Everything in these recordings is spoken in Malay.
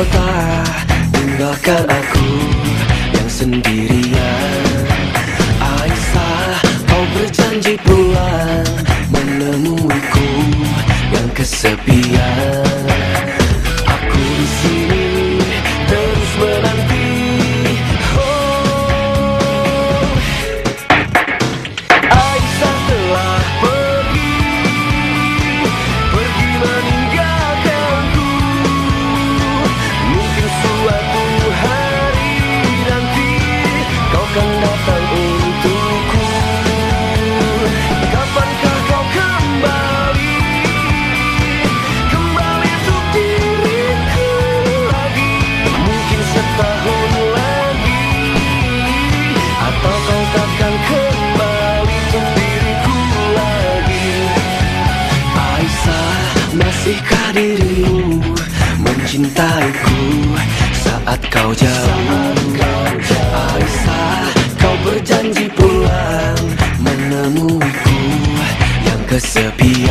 kota Tinggalkan aku yang sendirian. Aisyah, kau berjanji pulang Menemuiku yang kesepian. Tahukah dirimu mencintaiku saat kau jauh? Aisyah, kau berjanji pulang menemuiku yang kesepian.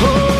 Oh.